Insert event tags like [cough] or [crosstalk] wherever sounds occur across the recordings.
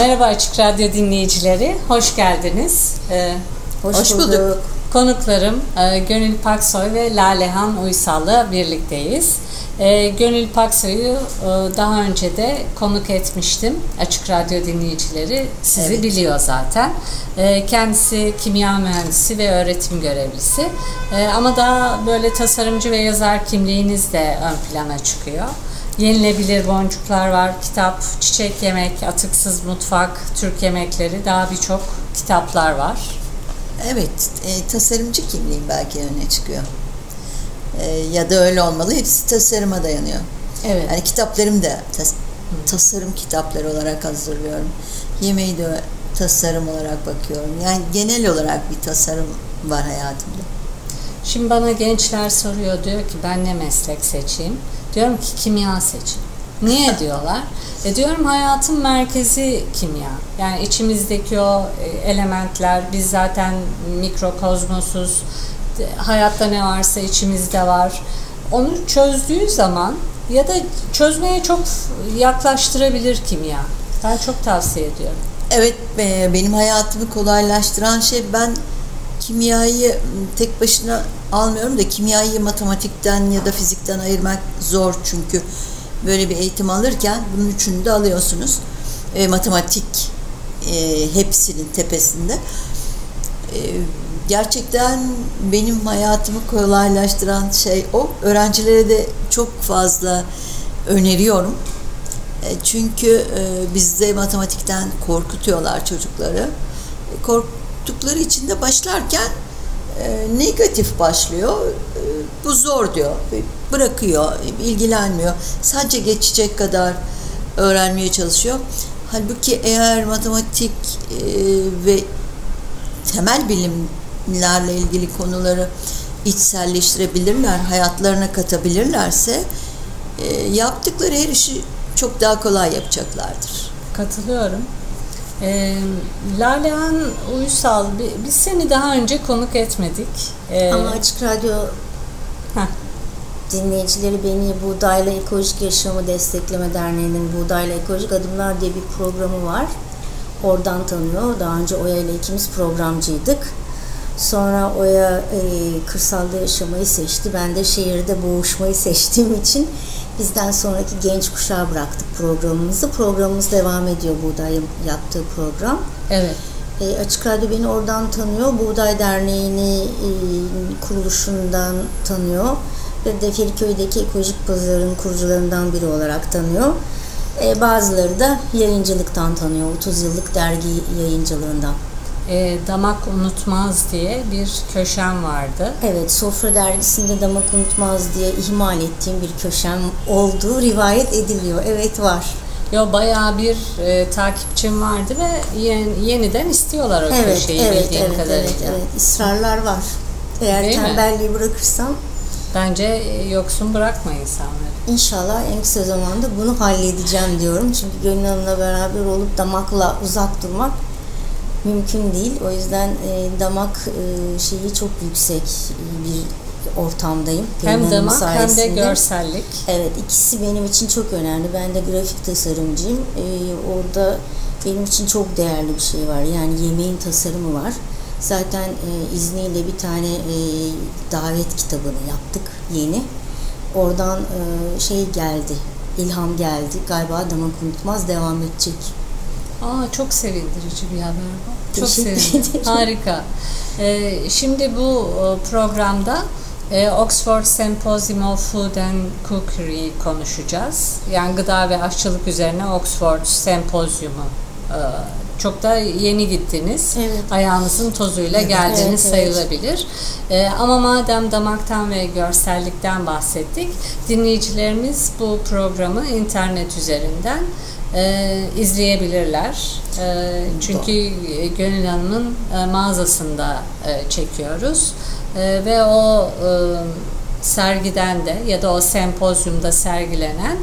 Merhaba Açık Radyo dinleyicileri, hoş geldiniz. Ee, hoş, hoş bulduk. bulduk. Konuklarım e, Gönül Paksoy ve Lalehan Uysal'la birlikteyiz. E, Gönül Paksoy'u e, daha önce de konuk etmiştim. Açık Radyo dinleyicileri sizi evet. biliyor zaten. E, kendisi kimya mühendisi ve öğretim görevlisi. E, ama daha böyle tasarımcı ve yazar kimliğiniz de ön plana çıkıyor. Yenilebilir boncuklar var, kitap, çiçek yemek, atıksız mutfak, Türk yemekleri, daha birçok kitaplar var. Evet, e, tasarımcı kimliğim belki öne çıkıyor. E, ya da öyle olmalı. Hepsi tasarıma dayanıyor. Evet. Yani kitaplarım da tas, tasarım kitapları olarak hazırlıyorum. Yemeği de tasarım olarak bakıyorum. Yani genel olarak bir tasarım var hayatımda. Şimdi bana gençler soruyor diyor ki ben ne meslek seçeyim? Diyorum ki kimya seçin. Niye [laughs] diyorlar? E diyorum hayatın merkezi kimya. Yani içimizdeki o e, elementler, biz zaten mikrokozmosuz, hayatta ne varsa içimizde var. Onu çözdüğü zaman ya da çözmeye çok yaklaştırabilir kimya. Ben çok tavsiye ediyorum. Evet, benim hayatımı kolaylaştıran şey ben kimyayı tek başına almıyorum da kimyayı matematikten ya da fizikten ayırmak zor çünkü böyle bir eğitim alırken bunun üçünü de alıyorsunuz. E, matematik e, hepsinin tepesinde. E, gerçekten benim hayatımı kolaylaştıran şey o. Öğrencilere de çok fazla öneriyorum. E, çünkü e, bizde matematikten korkutuyorlar çocukları. E, kork tuttukları için de başlarken e, negatif başlıyor. E, bu zor diyor. Bırakıyor, ilgilenmiyor. Sadece geçecek kadar öğrenmeye çalışıyor. Halbuki eğer matematik e, ve temel bilimlerle ilgili konuları içselleştirebilirler, hayatlarına katabilirlerse e, yaptıkları her işi çok daha kolay yapacaklardır. Katılıyorum. E, Lalehan Uysal, biz seni daha önce konuk etmedik. E, Ama Açık Radyo Heh. dinleyicileri beni Buğdayla Ekolojik Yaşamı Destekleme Derneği'nin Buğdayla Ekolojik Adımlar diye bir programı var. Oradan tanıyor. Daha önce Oya ile ikimiz programcıydık. Sonra Oya e, kırsalda yaşamayı seçti. Ben de şehirde boğuşmayı [laughs] seçtiğim için Bizden sonraki genç kuşağı bıraktık programımızı. Programımız devam ediyor Buğday'ın yaptığı program. Evet. E, Açık Radyo beni oradan tanıyor. Buğday Derneği'ni e, kuruluşundan tanıyor. Ve de Feriköy'deki ekolojik pazarın kurucularından biri olarak tanıyor. E, bazıları da yayıncılıktan tanıyor. 30 yıllık dergi yayıncılığından e, Damak Unutmaz diye bir köşem vardı. Evet, Sofra dergisinde Damak Unutmaz diye ihmal ettiğim bir köşem olduğu rivayet ediliyor. Evet var. Yo bayağı bir e, takipçim vardı ve yeni, yeniden istiyorlar o evet, köşeyi evet, bildiğim evet, kadarıyla. Evet, evet, ısrarlar var. Eğer Değil tembelliği mi? bırakırsam Bence e, yoksun bırakma insanları. İnşallah en kısa zamanda bunu halledeceğim diyorum. Çünkü Gönül Hanım'la beraber olup damakla uzak durmak mümkün değil. O yüzden e, damak e, şeyi çok yüksek bir ortamdayım. Hem damak sayesinde. hem de görsellik. Evet ikisi benim için çok önemli. Ben de grafik tasarımcıyım. E, orada benim için çok değerli bir şey var. Yani yemeğin tasarımı var. Zaten e, izniyle bir tane e, davet kitabını yaptık yeni. Oradan e, şey geldi, ilham geldi. Galiba damak unutmaz devam edecek. Aa, çok sevindirici bir haber bu. Çok sevindim. Harika. Ee, şimdi bu e, programda e, Oxford Symposium of Food and Cookery konuşacağız. Yani gıda ve aşçılık üzerine Oxford Sempozyumu e, çok da yeni gittiniz. Evet. Ayağınızın tozuyla geldiğiniz Evet, evet. sayılabilir. Ee, ama madem damaktan ve görsellikten bahsettik, dinleyicilerimiz bu programı internet üzerinden e, izleyebilirler. E, çünkü Gönül Hanım'ın e, mağazasında e, çekiyoruz. E, ve o e, sergiden de ya da o sempozyumda sergilenen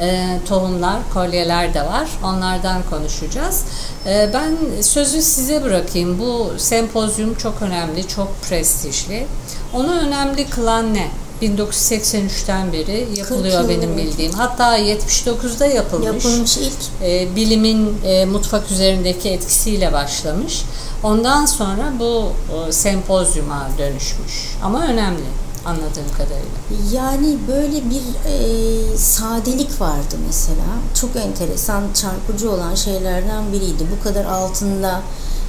e, tohumlar, kolyeler de var. Onlardan konuşacağız. E, ben sözü size bırakayım. Bu sempozyum çok önemli, çok prestijli. Onu önemli kılan ne? 1983'ten beri yapılıyor 40 yıl, benim bildiğim. Hatta 79'da yapılmış. Yapılmış ilk E, bilimin e, mutfak üzerindeki etkisiyle başlamış. Ondan sonra bu e, sempozyuma dönüşmüş. Ama önemli anladığım kadarıyla. Yani böyle bir e, sadelik vardı mesela. Çok enteresan, çarpıcı olan şeylerden biriydi. Bu kadar altında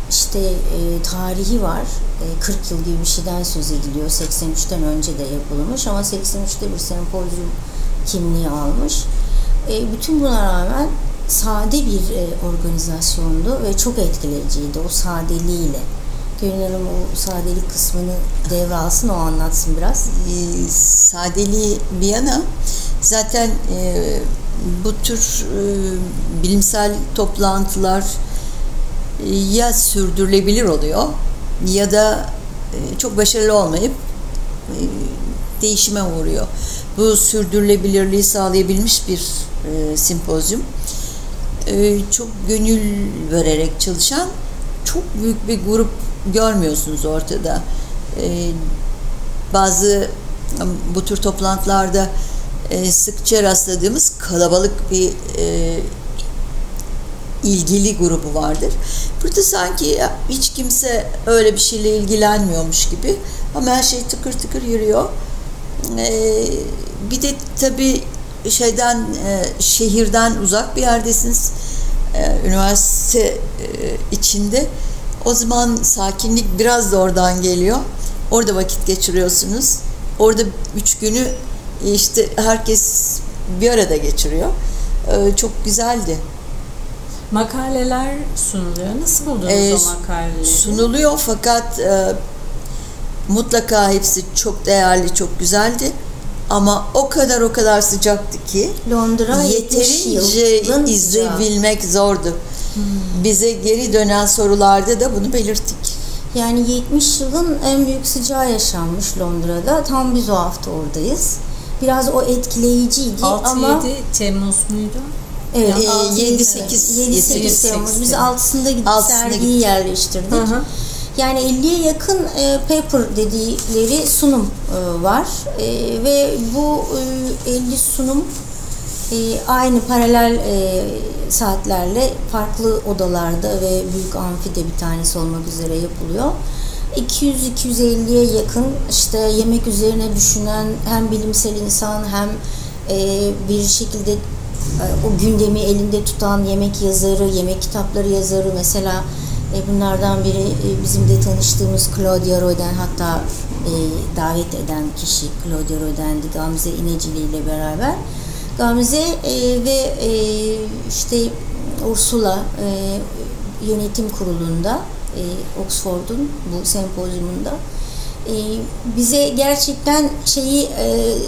işte e, tarihi var. E, 40 yıl gibi bir şeyden söz ediliyor. 83'ten önce de yapılmış ama 83'te bir sempozyum kimliği almış. E, bütün buna rağmen sade bir e, organizasyondu ve çok etkileyiciydi o sadeliğiyle. Gönül Hanım o sadelik kısmını devralsın, o anlatsın biraz. e, sadeliği bir yana zaten e, bu tür e, bilimsel toplantılar ya sürdürülebilir oluyor ya da e, çok başarılı olmayıp e, değişime uğruyor. Bu sürdürülebilirliği sağlayabilmiş bir e, sempozyum. E, çok gönül vererek çalışan çok büyük bir grup görmüyorsunuz ortada. Bazı bu tür toplantılarda sıkça rastladığımız kalabalık bir ilgili grubu vardır. Burada sanki hiç kimse öyle bir şeyle ilgilenmiyormuş gibi ama her şey tıkır tıkır yürüyor. E, bir de tabii şeyden e, şehirden uzak bir yerdesiniz. E, üniversite e, içinde. O zaman sakinlik biraz da oradan geliyor. Orada vakit geçiriyorsunuz. Orada üç günü işte herkes bir arada geçiriyor. E, çok güzeldi. Makaleler sunuluyor. Nasıl buldunuz Ee, o makaleleri? sunuluyor fakat e, mutlaka hepsi çok değerli, çok güzeldi. Ama o kadar o kadar sıcaktı ki Londra 70 yeterince yılın izleyebilmek zordu. Bize geri dönen sorularda da bunu belirttik. Yani 70 yılın en büyük sıcağı yaşanmış Londra'da. Tam biz o hafta oradayız. Biraz o etkileyiciydi 6-7 ama Temmuz muydu? Evet, Ee, 6, 7, 7, 8, 7, 7, 8 8 Temmuz. Biz Temmuz. 6'sında gidip sergiyi yerleştirdik. Hı hı. Yani 50'ye yakın e, paper dedikleri sunum e, var. E, ve bu e, 50 sunum e, aynı paralel e, saatlerle farklı odalarda ve büyük amfide bir tanesi olmak üzere yapılıyor. 200-250'ye yakın işte yemek üzerine düşünen hem bilimsel insan hem e, bir şekilde o gündemi elinde tutan yemek yazarı, yemek kitapları yazarı mesela e, bunlardan biri e, bizim de tanıştığımız Claudia Roy'den hatta e, davet eden kişi Claudia Roy'dendi Gamze İnecili ile beraber. Gamze ve işte Ursula yönetim kurulunda Oxford'un bu sempozyumunda bize gerçekten şeyi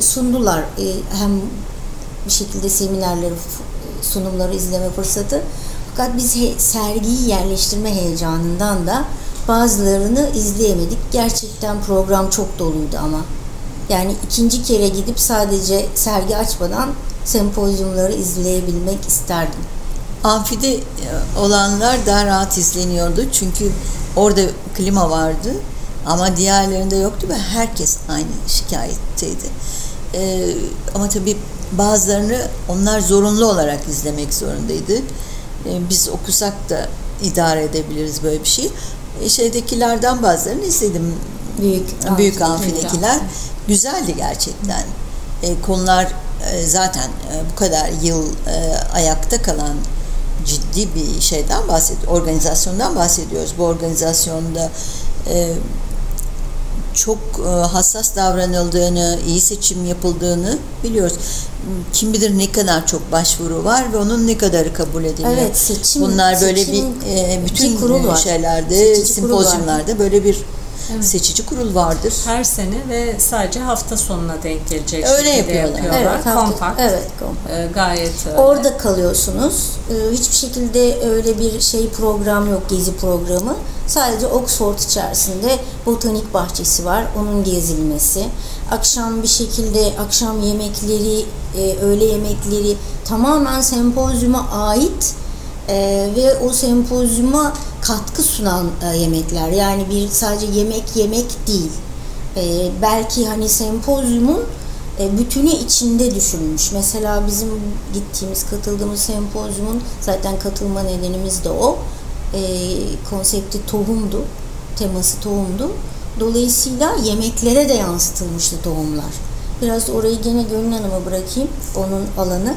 sundular. Hem bir şekilde seminerleri, sunumları izleme fırsatı. Fakat biz he- sergiyi yerleştirme heyecanından da bazılarını izleyemedik. Gerçekten program çok doluydu ama. Yani ikinci kere gidip sadece sergi açmadan sempozyumları izleyebilmek isterdim. Amfide e, olanlar daha rahat izleniyordu çünkü orada klima vardı ama diğerlerinde yoktu ve herkes aynı şikayetteydi. Ee, ama tabii bazılarını onlar zorunlu olarak izlemek zorundaydı. Ee, biz okusak da idare edebiliriz böyle bir şey. E, şeydekilerden bazılarını izledim. Büyük Büyük amfi- amfidekiler güzeldi gerçekten. E, konular e, zaten e, bu kadar yıl e, ayakta kalan ciddi bir şeyden bahsediyoruz. Organizasyondan bahsediyoruz. Bu organizasyonda e, çok e, hassas davranıldığını, iyi seçim yapıldığını biliyoruz. Kim bilir ne kadar çok başvuru var ve onun ne kadarı kabul ediliyor. Evet, seçim- Bunlar böyle seçim- bir e, bütün bir kurul var. şeylerde, Seçici kurul var. böyle bir seçici kurul vardır. Her sene ve sadece hafta sonuna denk gelecek Öyle şekilde yapıyorlar. yapıyorlar. Evet, hafta- Kompakt. evet, kompakt. Ee, gayet öyle. Orada kalıyorsunuz. Ee, Hiçbir şekilde öyle bir şey program yok, gezi programı. Sadece Oxford içerisinde botanik bahçesi var, onun gezilmesi. Akşam bir şekilde akşam yemekleri, e, öğle yemekleri tamamen sempozyuma ait e, ve o sempozyuma katkı sunan e, yemekler. Yani bir sadece yemek yemek değil. E, belki hani sempozyumun e, bütünü içinde düşünmüş. Mesela bizim gittiğimiz, katıldığımız sempozyumun zaten katılma nedenimiz de o. E, konsepti tohumdu, teması tohumdu. Dolayısıyla yemeklere de yansıtılmıştı tohumlar. Biraz orayı gene Gönül Hanım'a bırakayım, onun alanı.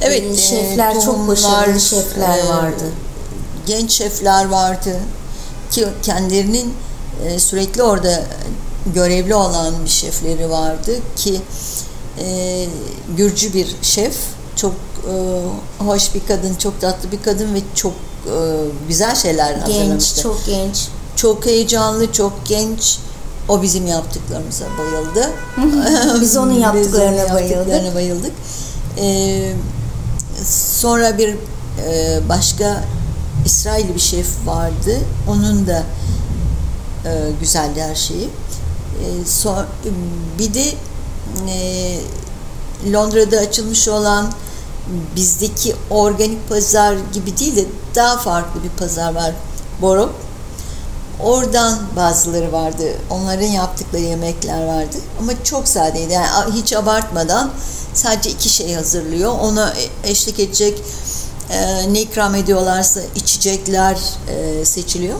Evet, E, e, şefler çok tohumlar, başarılı şefler e, vardı. Genç şefler vardı ki kendilerinin e, sürekli orada görevli olan bir şefleri vardı ki e, Gürcü bir şef, çok e, hoş bir kadın, çok tatlı bir kadın ve çok e, güzel şeyler Genç, hazırlamıştı. çok genç. Çok heyecanlı, çok genç. O bizim yaptıklarımıza bayıldı. [laughs] Biz onun [laughs] Biz yaptıklarına onun bayıldık. yaptıklarına bayıldık. Ee, sonra bir e, başka İsrailli bir şef vardı. Onun da e, güzeldi her şeyi. E, so- bir de e, Londra'da açılmış olan bizdeki organik pazar gibi değil de daha farklı bir pazar var. Boro. Oradan bazıları vardı. Onların yaptıkları yemekler vardı. Ama çok sadeydi. Yani hiç abartmadan sadece iki şey hazırlıyor. Ona eşlik edecek e, ne ikram ediyorlarsa içecekler e, seçiliyor.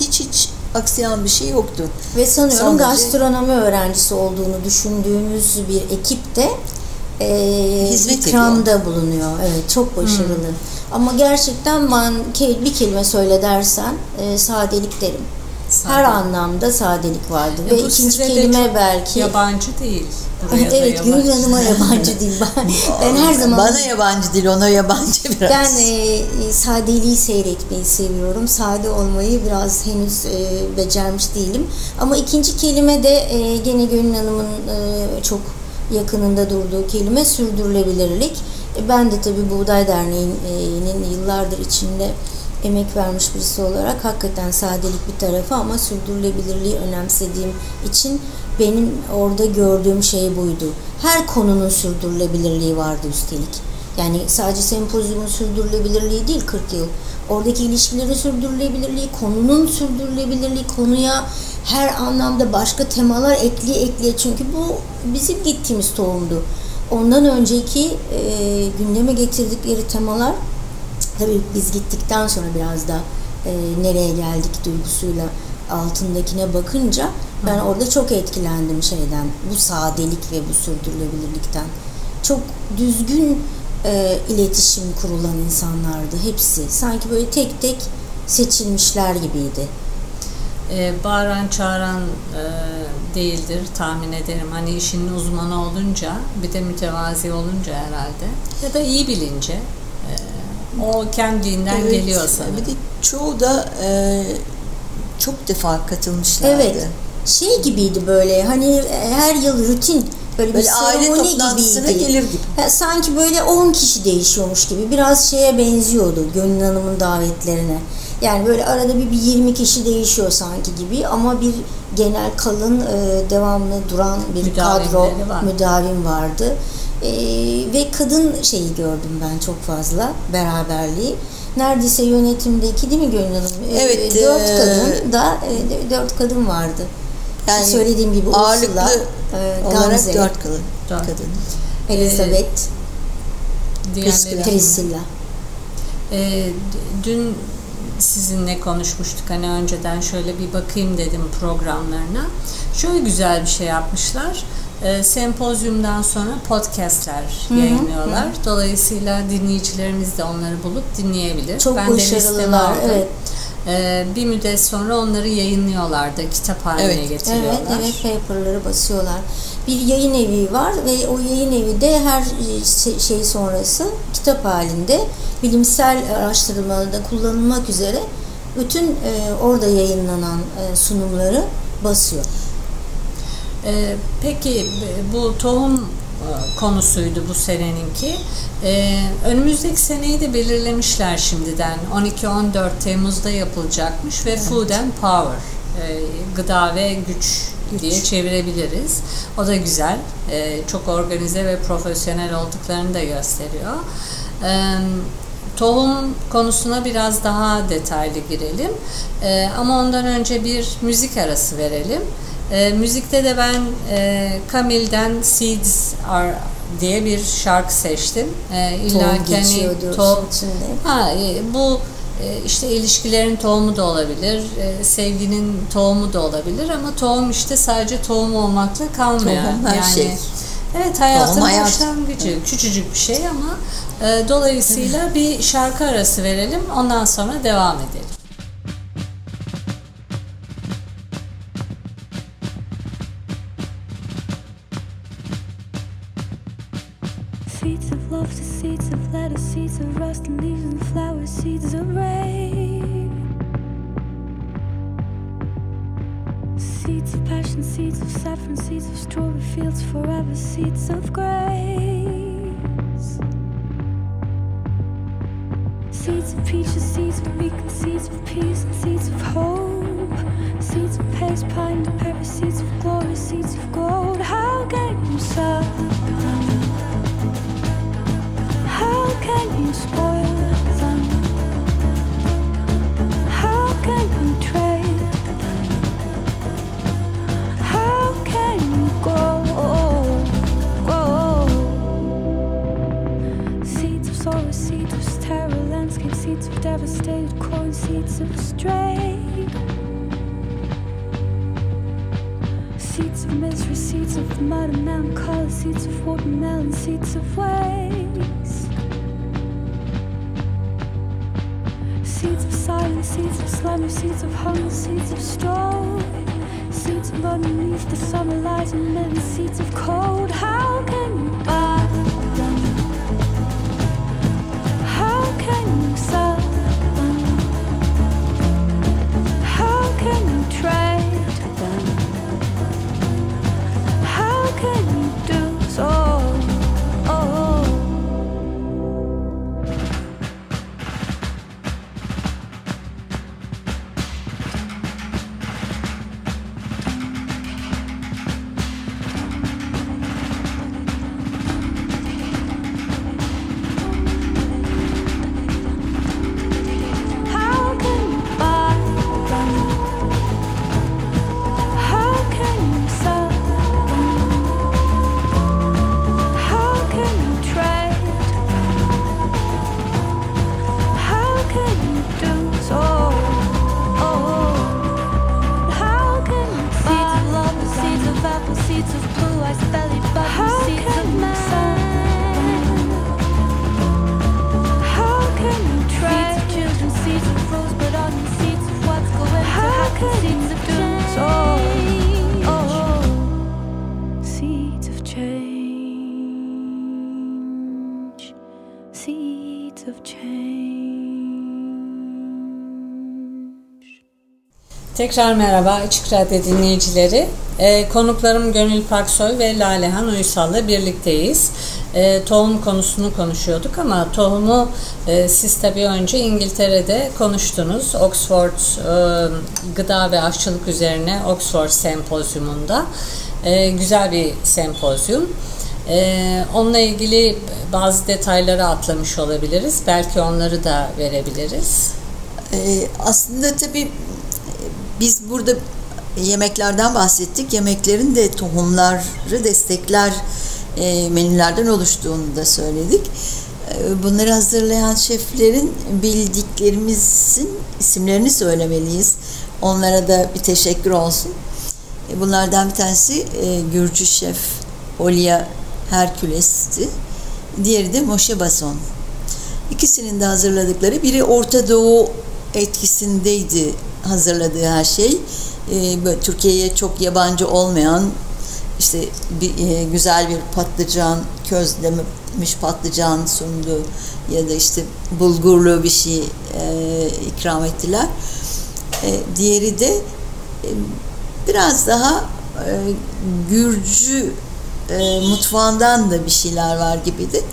Hiç hiç aksayan bir şey yoktu. Ve sanıyorum Sadece- gastronomi öğrencisi olduğunu düşündüğümüz bir ekip de e, Hizmet ikramda bulunuyor. Evet, çok başarılı. Ama gerçekten ben bir kelime söyle dersen e, sadelik derim. Her Sadelik. anlamda sadelik vardı. E, Ve ikinci kelime belki yabancı değil. Buraya evet Gönül. Hanım'a yabancı değil. Ben, [laughs] ben her zaman Bana yabancı değil, ona yabancı biraz. Ben e, sadeliği seyretmeyi seviyorum. Sade olmayı biraz henüz e, becermiş değilim. Ama ikinci kelime de e, gene Gönül Hanım'ın e, çok yakınında durduğu kelime sürdürülebilirlik. E, ben de tabii Buğday Derneği'nin yıllardır içinde emek vermiş birisi olarak hakikaten sadelik bir tarafı ama sürdürülebilirliği önemsediğim için benim orada gördüğüm şey buydu. Her konunun sürdürülebilirliği vardı üstelik. Yani sadece sempozyumun sürdürülebilirliği değil 40 yıl. Oradaki ilişkilerin sürdürülebilirliği, konunun sürdürülebilirliği, konuya her anlamda başka temalar ekliye ekliye. Çünkü bu bizim gittiğimiz tohumdu. Ondan önceki e, gündeme getirdikleri temalar tabii biz gittikten sonra biraz da e, nereye geldik duygusuyla altındakine bakınca ben orada çok etkilendim şeyden. Bu sadelik ve bu sürdürülebilirlikten. Çok düzgün e, iletişim kurulan insanlardı hepsi. Sanki böyle tek tek seçilmişler gibiydi. E, bağıran çağıran e, değildir tahmin ederim. Hani işin uzmanı olunca bir de mütevazi olunca herhalde ya da iyi bilince e, o kendiliğinden Evet, geliyor sanırım. Bir de çoğu da e, çok defa katılmışlardı. Evet. Şey gibiydi böyle hani her yıl rutin böyle, Böyle bir aile toplantısına gibiydi. gelir gibi. Ha, sanki böyle 10 kişi değişiyormuş gibi. Biraz şeye benziyordu Gönül Hanım'ın davetlerine. Yani böyle arada bir, bir 20 kişi değişiyor sanki gibi ama bir genel kalın e, devamlı duran bir kadro Müdavimleri var. müdavim vardı. E, ve kadın şeyi gördüm ben çok fazla beraberliği. Neredeyse yönetimdeki değil mi Gönül Hanım? E, Evet, Dört e, kadın da e, dört kadın vardı. Yani söylediğim gibi ağırlıklı Ursula, e, olarak Gamze, dört kadın. Dört. kadın. Elizabeth, Diğerleri- Priscilla. E, dün sizinle konuşmuştuk hani önceden şöyle bir bakayım dedim programlarına. Şöyle güzel bir şey yapmışlar. E, sempozyumdan sonra podcastler yayınlıyorlar. Dolayısıyla dinleyicilerimiz de onları bulup dinleyebilir. Çok ben başarılılar. Evet. e, bir müddet sonra onları yayınlıyorlardı, kitap haline Evet. getiriyorlar. Evet, evet paperları basıyorlar. Bir yayın evi var ve o yayın evi de her şey- şey sonrası kitap halinde bilimsel araştırmalarda kullanılmak üzere bütün e, orada yayınlanan e, sunumları basıyor. Peki bu tohum e, konusuydu bu seneninki. Ee, önümüzdeki seneyi de belirlemişler şimdiden. 12-14 Temmuz'da yapılacakmış ve Food and Power, e, gıda ve güç, diye çevirebiliriz. O da güzel. E, çok organize ve profesyonel olduklarını da gösteriyor. E, tohum konusuna biraz daha detaylı girelim. E, ama ondan önce bir müzik arası verelim. E, müzikte de ben e, Camille'den Seeds Are diye bir şarkı seçtim. E, illa Tohum ki hani içinde. Ha, e, bu işte ilişkilerin tohumu da olabilir, e, sevginin tohumu da olabilir ama tohum işte sadece tohum olmakla kalmıyor. Tohum her yani, şey. Evet hayatın Tohum hayat. başlangıcı. Küçücük bir şey ama e, dolayısıyla bir şarkı arası verelim ondan sonra devam edelim. Seeds of rust and leaves and flowers, seeds of rain. Seeds of passion, seeds of saffron, seeds of strawberry fields forever, seeds of grace. Seeds of peaches, seeds of beacon, seeds of peace, and seeds of hope. Seeds of pace, pine, and pepper, seeds of glory, seeds of gold. How can you seeds of sorrow, seeds of terror, landscape, seeds of devastated coin, seeds of stray Seeds of misery, seeds of mud and melancholy, seeds of watermelon, seeds of waste. Seeds of slumber, seeds of hunger, seeds of storm. Seeds of underneath the summer light and living seeds of cold. How seeds of change. Tekrar merhaba Açık Radyo dinleyicileri. Ee, konuklarım Gönül Paksoy ve Lalehan Uysal'la birlikteyiz. Ee, tohum konusunu konuşuyorduk ama tohumu e, siz tabii önce İngiltere'de konuştunuz. Oxford e, Gıda ve Aşçılık üzerine Oxford Sempozyumunda. E, güzel bir sempozyum. E, onunla ilgili bazı detayları atlamış olabiliriz. Belki onları da verebiliriz. Ee, aslında tabii biz burada yemeklerden bahsettik. Yemeklerin de tohumları destekler e, menülerden oluştuğunu da söyledik. E, bunları hazırlayan şeflerin bildiklerimizin isimlerini söylemeliyiz. Onlara da bir teşekkür olsun. E, bunlardan bir tanesi e, Gürcü şef Olia Herkules'ti. Diğeri de Moshe Basson. İkisinin de hazırladıkları biri Orta Doğu etkisindeydi hazırladığı her şey. E, böyle Türkiye'ye çok yabancı olmayan işte bir, e, güzel bir patlıcan közlemiş patlıcan sundu ya da işte bulgurlu bir şey e, ikram ettiler. E, diğeri de e, biraz daha e, Gürcü e, mutfağından da bir şeyler var gibiydi.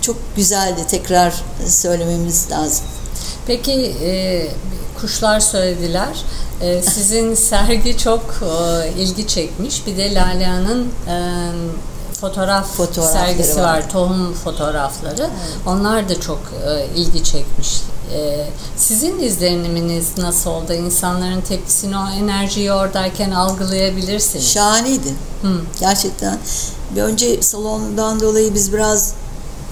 Çok güzeldi. Tekrar söylememiz lazım. Peki e, kuşlar söylediler. E, sizin [laughs] sergi çok e, ilgi çekmiş. Bir de Lalea'nın e, fotoğraf sergisi var. var. Tohum fotoğrafları. Evet. Onlar da çok e, ilgi çekmiş. E, sizin izleniminiz nasıl oldu? İnsanların tepkisini, o enerjiyi oradayken algılayabilirsiniz. Şahaneydi. Hı. Gerçekten. Bir önce salondan dolayı biz biraz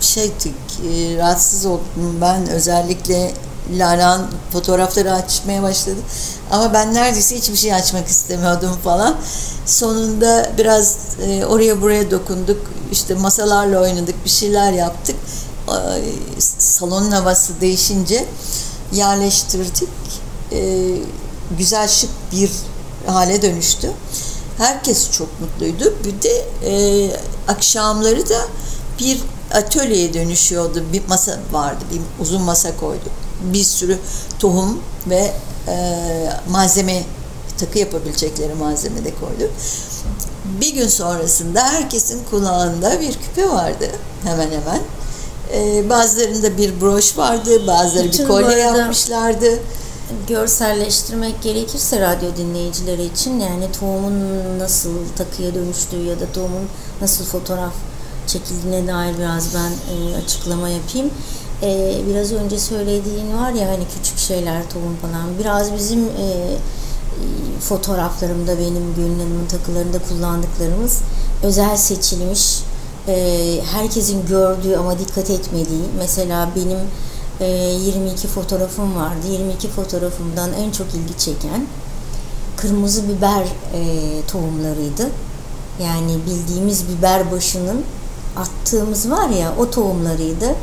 şeydik, e, rahatsız oldum. Ben özellikle Lalan fotoğrafları açmaya başladı. Ama ben neredeyse hiçbir şey açmak istemiyordum falan. Sonunda biraz e, oraya buraya dokunduk. İşte masalarla oynadık, bir şeyler yaptık. E, salonun havası değişince yerleştirdik. E, güzel şık bir hale dönüştü. Herkes çok mutluydu. Bir de e, akşamları da bir atölyeye dönüşüyordu. Bir masa vardı, bir uzun masa koyduk. Bir sürü tohum ve malzeme takı yapabilecekleri malzeme de koyduk. Bir gün sonrasında herkesin kulağında bir küpe vardı hemen hemen. Ee, bazılarında bir broş vardı, bazıları Bütün bir kolye yapmışlardı. Görselleştirmek gerekirse radyo dinleyicileri için yani tohumun nasıl takıya dönüştüğü ya da tohumun nasıl fotoğraf çekildiğine dair biraz ben e, açıklama yapayım. E, biraz önce söylediğin var ya hani küçük şeyler tohum falan. Biraz bizim e, fotoğraflarımda benim Gönül Hanım'ın takılarında kullandıklarımız özel seçilmiş herkesin gördüğü ama dikkat etmediği mesela benim e, 22 fotoğrafım vardı. 22 fotoğrafımdan en çok ilgi çeken kırmızı biber e, tohumlarıydı. Yani bildiğimiz biber başının attığımız var ya o tohumlarıydı.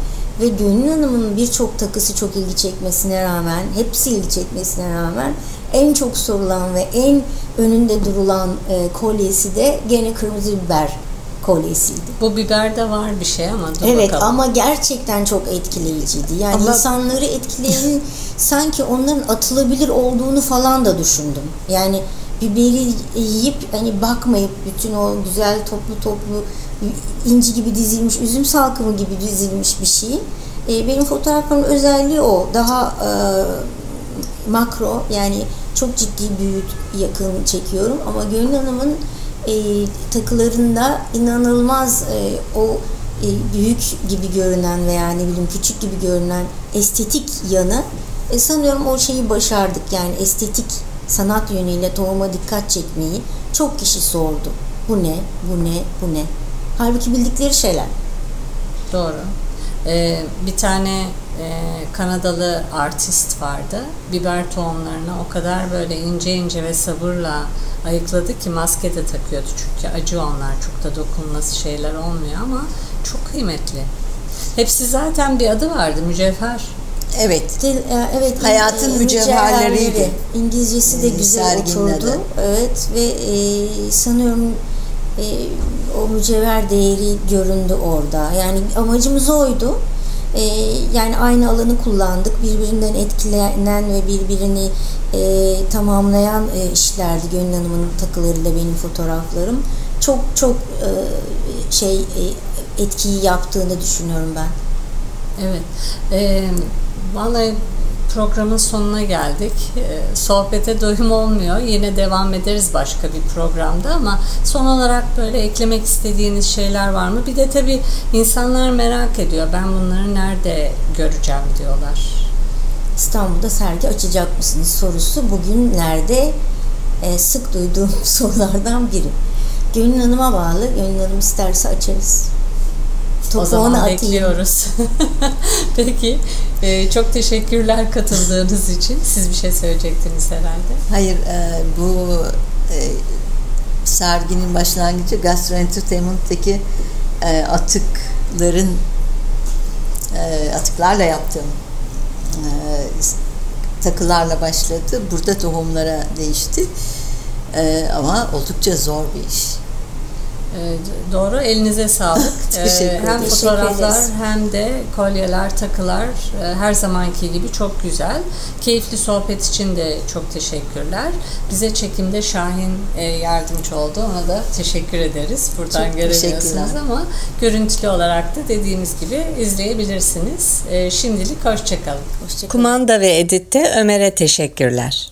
Ve Gönül Hanım'ın birçok takısı çok ilgi çekmesine rağmen, hepsi ilgi çekmesine rağmen en çok sorulan ve en önünde durulan e, kolyesi de gene kırmızı biber kolyesiydi. Bu biberde var bir şey ama dur Evet bakalım. ama gerçekten çok etkileyiciydi. Yani ama... insanları etkileyen [laughs] sanki onların atılabilir olduğunu falan da düşündüm. Yani biberi yiyip hani bakmayıp bütün o güzel toplu toplu inci gibi dizilmiş, üzüm salkımı gibi dizilmiş bir şey. E, benim fotoğraflarımın özelliği o. Daha e, makro yani çok ciddi büyük yakın çekiyorum ama Gönül Hanım'ın e, takılarında inanılmaz e, o e, büyük gibi görünen veya ne bileyim küçük gibi görünen estetik yanı e, sanıyorum o şeyi başardık yani estetik sanat yönüyle tohuma dikkat çekmeyi çok kişi sordu. Bu ne? Bu ne? Bu ne? Halbuki bildikleri şeyler. Doğru. Ee, bir tane Kanadalı artist vardı. Biber tohumlarını o kadar böyle ince ince ve sabırla ayıkladı ki maske de takıyordu çünkü acı onlar çok da dokunması şeyler olmuyor ama çok kıymetli. Hepsi zaten bir adı vardı mücevher. Evet. Dil, e, evet. Hayatın e, mücevherleriydi. İngilizcesi de güzel oturdu. Evet ve e, sanıyorum e, o mücevher değeri göründü orada. Yani amacımız oydu. E, yani aynı alanı kullandık. Birbirinden etkilenen ve birbirini e, tamamlayan e, işlerdi Gönül Hanım'ın takılarıyla benim fotoğraflarım. Çok çok e, şey e, etkiyi yaptığını düşünüyorum ben. Evet. E, vallahi programın sonuna geldik. Ee, sohbete doyum olmuyor. Yine devam ederiz başka bir programda ama son olarak böyle eklemek istediğiniz şeyler var mı? Bir de tabii insanlar merak ediyor. Ben bunları nerede göreceğim diyorlar. İstanbul'da sergi açacak mısınız sorusu bugünlerde e, sık duyduğum [laughs] sorulardan biri. Gönül Hanım'a bağlı. Gönül Hanım isterse açarız. Topu o zaman bekliyoruz. [laughs] Peki. E, çok teşekkürler katıldığınız için. Siz bir şey söyleyecektiniz herhalde. Hayır. E, bu e, serginin başlangıcı Gastroentertainment'teki e, atıkların e, atıklarla yaptığım e, takılarla başladı. Burada tohumlara değişti. Ee, ama oldukça zor bir iş. Ee, doğru. Elinize sağlık. [laughs] Teşekkür Ee, hem ederim. fotoğraflar Teşekkür hem de kolyeler, takılar e, her zamanki gibi çok güzel. Keyifli sohbet için de çok teşekkürler. Bize çekimde Şahin e, yardımcı oldu. Ona da teşekkür ederiz. Buradan Çok göremiyorsunuz ama görüntülü olarak da dediğimiz gibi izleyebilirsiniz. E, şimdilik hoşçakalın. Hoşçakalın. Kumanda ve editte Ömer'e teşekkürler.